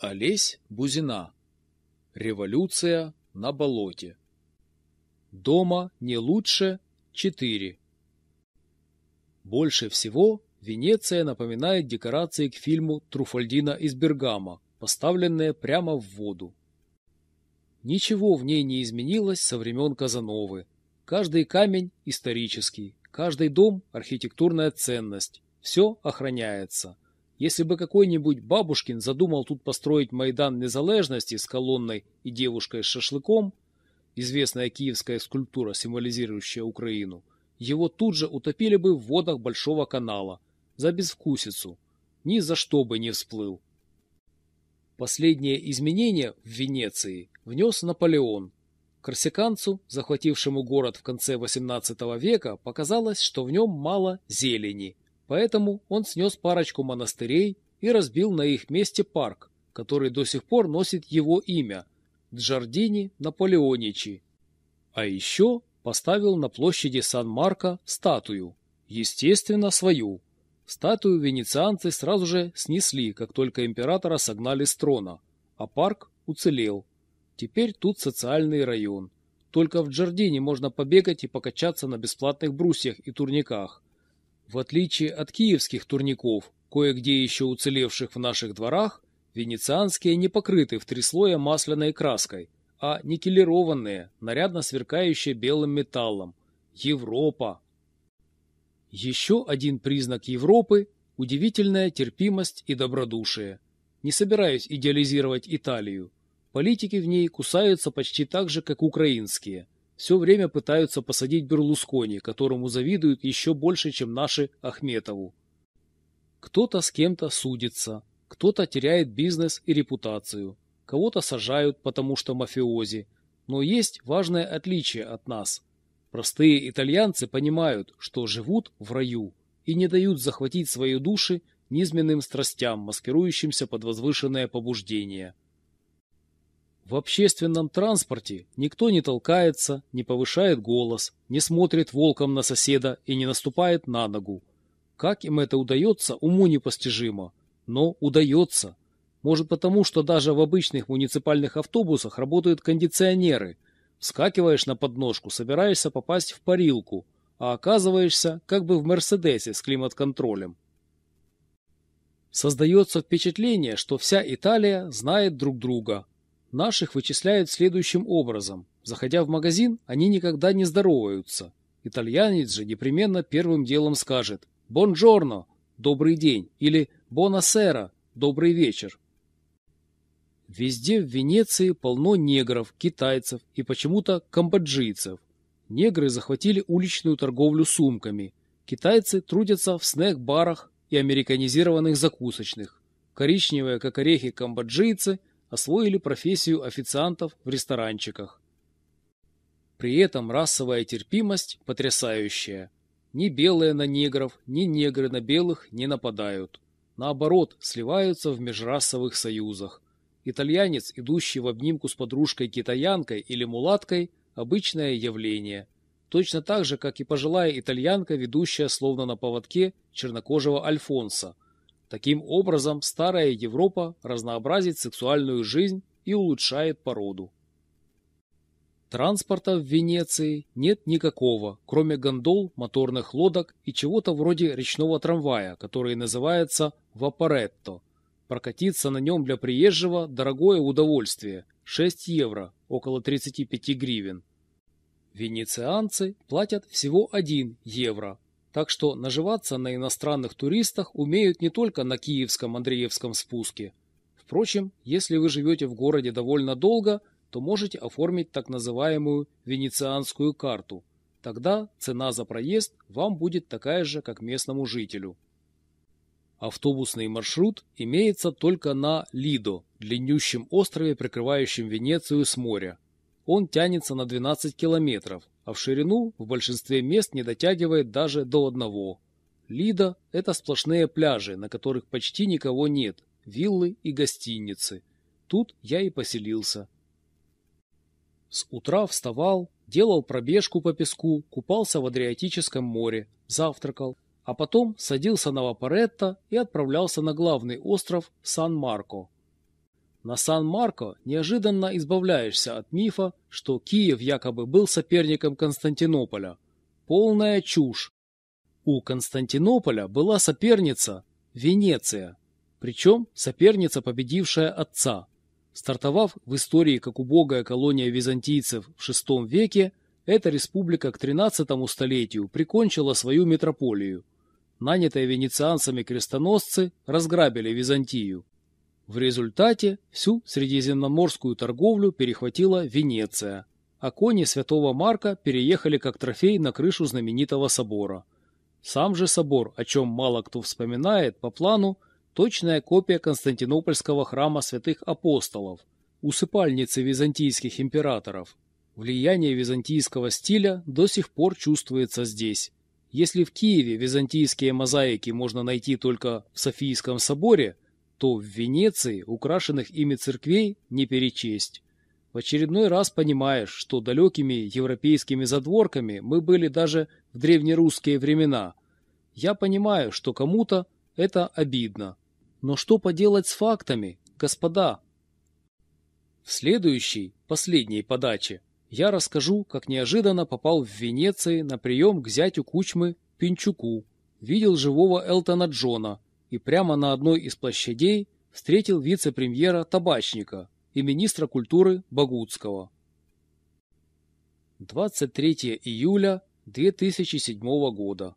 Олесь Бузина. Революция на болоте. Дома не лучше 4. Больше всего Венеция напоминает декорации к фильму Труфальдина из Бергама, поставленные прямо в воду. Ничего в ней не изменилось со времен Казановы. Каждый камень исторический, каждый дом архитектурная ценность, все охраняется. Если бы какой-нибудь бабушкин задумал тут построить Майдан Незалежности с колонной и девушкой с шашлыком, известная киевская скульптура, символизирующая Украину, его тут же утопили бы в водах Большого канала за безвкусицу, ни за что бы не всплыл. Последнее изменение в Венеции внес Наполеон. Корсиканцу, захватившему город в конце XVIII века, показалось, что в нем мало зелени, Поэтому он снес парочку монастырей и разбил на их месте парк, который до сих пор носит его имя – Джардини Наполеоничи. А еще поставил на площади Сан-Марко статую, естественно, свою. Статую венецианцы сразу же снесли, как только императора согнали с трона, а парк уцелел. Теперь тут социальный район. Только в Джардине можно побегать и покачаться на бесплатных брусьях и турниках – в отличие от киевских турников, кое-где еще уцелевших в наших дворах, венецианские не покрыты в три слоя масляной краской, а никелированные, нарядно сверкающие белым металлом. Европа! Еще один признак Европы – удивительная терпимость и добродушие. Не собираюсь идеализировать Италию. Политики в ней кусаются почти так же, как украинские – все время пытаются посадить Берлускони, которому завидуют еще больше, чем наши Ахметову. Кто-то с кем-то судится, кто-то теряет бизнес и репутацию, кого-то сажают, потому что мафиози. Но есть важное отличие от нас. Простые итальянцы понимают, что живут в раю и не дают захватить свои души низменным страстям, маскирующимся под возвышенное побуждение. В общественном транспорте никто не толкается, не повышает голос, не смотрит волком на соседа и не наступает на ногу. Как им это удается, уму непостижимо. Но удается. Может потому, что даже в обычных муниципальных автобусах работают кондиционеры. Вскакиваешь на подножку, собираешься попасть в парилку, а оказываешься как бы в Мерседесе с климат-контролем. Создается впечатление, что вся Италия знает друг друга, Наших вычисляют следующим образом. Заходя в магазин, они никогда не здороваются. Итальянец же непременно первым делом скажет «Бонджорно» – «Добрый день» или «Бонасера» – «Добрый вечер». Везде в Венеции полно негров, китайцев и почему-то камбоджийцев. Негры захватили уличную торговлю сумками. Китайцы трудятся в снэк-барах и американизированных закусочных. Коричневые, как орехи, камбоджийцы – освоили профессию официантов в ресторанчиках. При этом расовая терпимость потрясающая. Ни белые на негров, ни негры на белых не нападают. Наоборот, сливаются в межрасовых союзах. Итальянец, идущий в обнимку с подружкой-китаянкой или мулаткой – обычное явление. Точно так же, как и пожилая итальянка, ведущая словно на поводке чернокожего Альфонса – Таким образом, старая Европа разнообразит сексуальную жизнь и улучшает породу. Транспорта в Венеции нет никакого, кроме гондол, моторных лодок и чего-то вроде речного трамвая, который называется «вапоретто». Прокатиться на нем для приезжего – дорогое удовольствие – 6 евро, около 35 гривен. Венецианцы платят всего 1 евро, так что наживаться на иностранных туристах умеют не только на Киевском Андреевском спуске. Впрочем, если вы живете в городе довольно долго, то можете оформить так называемую венецианскую карту. Тогда цена за проезд вам будет такая же, как местному жителю. Автобусный маршрут имеется только на Лидо, длиннющем острове, прикрывающем Венецию с моря. Он тянется на 12 километров, а в ширину в большинстве мест не дотягивает даже до одного. Лида – это сплошные пляжи, на которых почти никого нет, виллы и гостиницы. Тут я и поселился. С утра вставал, делал пробежку по песку, купался в Адриатическом море, завтракал, а потом садился на Вапоретто и отправлялся на главный остров Сан-Марко. На Сан-Марко неожиданно избавляешься от мифа, что Киев якобы был соперником Константинополя. Полная чушь. У Константинополя была соперница Венеция, причем соперница, победившая отца. Стартовав в истории как убогая колония византийцев в VI веке, эта республика к XIII столетию прикончила свою метрополию. Нанятые венецианцами крестоносцы разграбили Византию. В результате всю средиземноморскую торговлю перехватила Венеция, а кони святого Марка переехали как трофей на крышу знаменитого собора. Сам же собор, о чем мало кто вспоминает, по плану точная копия Константинопольского храма святых апостолов, усыпальницы византийских императоров. Влияние византийского стиля до сих пор чувствуется здесь. Если в Киеве византийские мозаики можно найти только в Софийском соборе, то в Венеции украшенных ими церквей не перечесть. В очередной раз понимаешь, что далекими европейскими задворками мы были даже в древнерусские времена. Я понимаю, что кому-то это обидно. Но что поделать с фактами, господа? В следующей, последней подаче я расскажу, как неожиданно попал в Венеции на прием к зятю Кучмы Пинчуку, видел живого Элтона Джона и прямо на одной из площадей встретил вице-премьера Табачника и министра культуры Богутского. 23 июля 2007 года.